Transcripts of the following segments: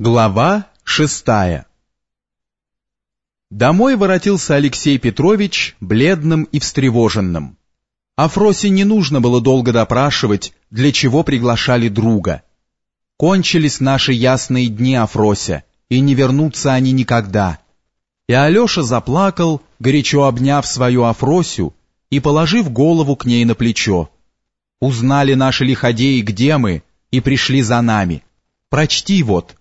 Глава шестая Домой воротился Алексей Петрович бледным и встревоженным. Афросе не нужно было долго допрашивать, для чего приглашали друга. Кончились наши ясные дни Афрося, и не вернутся они никогда. И Алеша заплакал, горячо обняв свою Афросю и положив голову к ней на плечо. Узнали наши лиходеи, где мы, и пришли за нами. Прочти вот —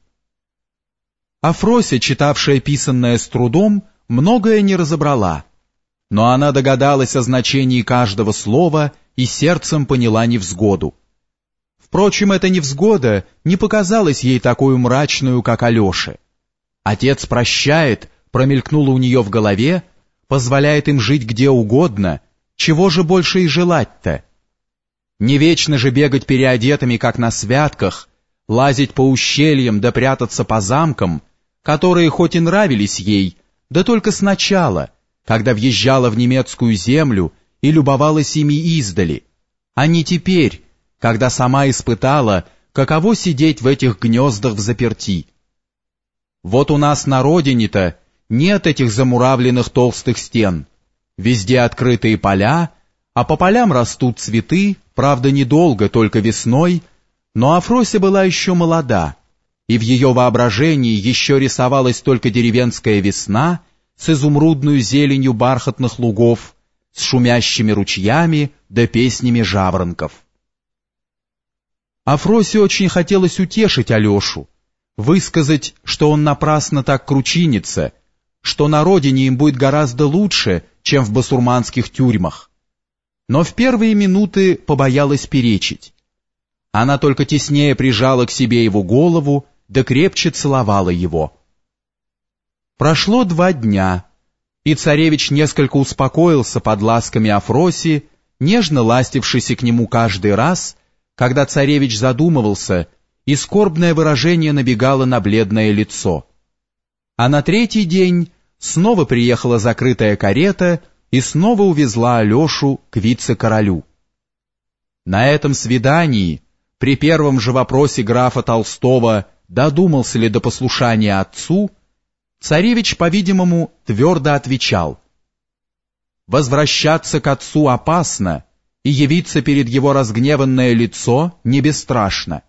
Афрося, читавшая писанное с трудом, многое не разобрала, но она догадалась о значении каждого слова и сердцем поняла невзгоду. Впрочем, эта невзгода не показалась ей такой мрачную, как Алёше. Отец прощает, промелькнуло у нее в голове, позволяет им жить где угодно, чего же больше и желать-то? Не вечно же бегать переодетыми, как на святках, лазить по ущельям да прятаться по замкам, которые хоть и нравились ей, да только сначала, когда въезжала в немецкую землю и любовалась ими издали, а не теперь, когда сама испытала, каково сидеть в этих гнездах в заперти. Вот у нас на родине-то нет этих замуравленных толстых стен, везде открытые поля, а по полям растут цветы, правда недолго, только весной, но Афрося была еще молода, и в ее воображении еще рисовалась только деревенская весна с изумрудной зеленью бархатных лугов, с шумящими ручьями да песнями жаворонков. Афросе очень хотелось утешить Алешу, высказать, что он напрасно так кручинится, что на родине им будет гораздо лучше, чем в басурманских тюрьмах. Но в первые минуты побоялась перечить. Она только теснее прижала к себе его голову да крепче целовала его. Прошло два дня, и царевич несколько успокоился под ласками Афроси, нежно ластившийся к нему каждый раз, когда царевич задумывался, и скорбное выражение набегало на бледное лицо. А на третий день снова приехала закрытая карета и снова увезла Алешу к вице-королю. На этом свидании, при первом же вопросе графа Толстого додумался ли до послушания отцу, царевич, по-видимому, твердо отвечал. Возвращаться к отцу опасно, и явиться перед его разгневанное лицо не бесстрашно.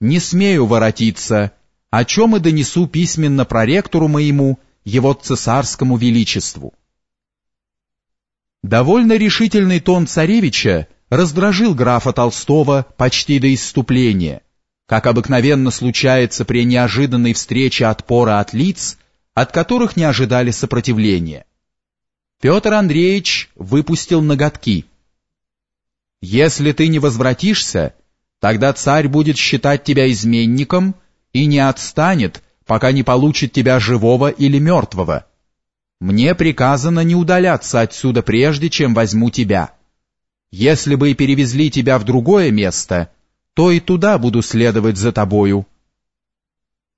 Не смею воротиться, о чем и донесу письменно проректору моему, его цесарскому величеству. Довольно решительный тон царевича раздражил графа Толстого почти до исступления, как обыкновенно случается при неожиданной встрече отпора от лиц, от которых не ожидали сопротивления. Петр Андреевич выпустил ноготки. «Если ты не возвратишься, тогда царь будет считать тебя изменником и не отстанет, пока не получит тебя живого или мертвого. Мне приказано не удаляться отсюда прежде, чем возьму тебя. Если бы и перевезли тебя в другое место, то и туда буду следовать за тобою».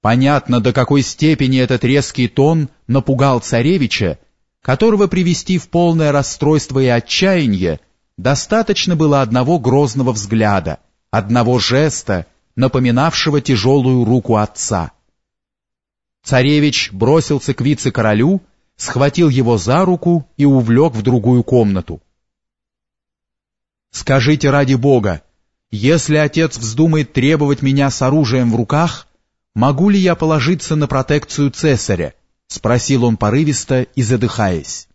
Понятно, до какой степени этот резкий тон напугал царевича, которого привести в полное расстройство и отчаяние достаточно было одного грозного взгляда, одного жеста, напоминавшего тяжелую руку отца. Царевич бросился к вице-королю, схватил его за руку и увлек в другую комнату. «Скажите ради Бога, если отец вздумает требовать меня с оружием в руках, могу ли я положиться на протекцию цесаря? Спросил он порывисто и задыхаясь.